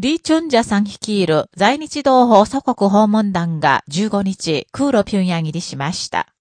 リー・チュンジャさん率いる在日同胞祖国訪問団が15日、空路平壌入りしました。